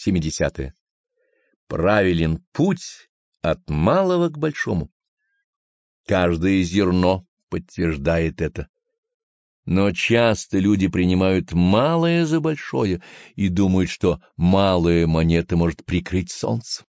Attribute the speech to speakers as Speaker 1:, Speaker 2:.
Speaker 1: 70. Правилен путь от малого к большому. Каждое зерно подтверждает это. Но часто люди принимают малое за большое и думают, что малая монета может прикрыть солнце.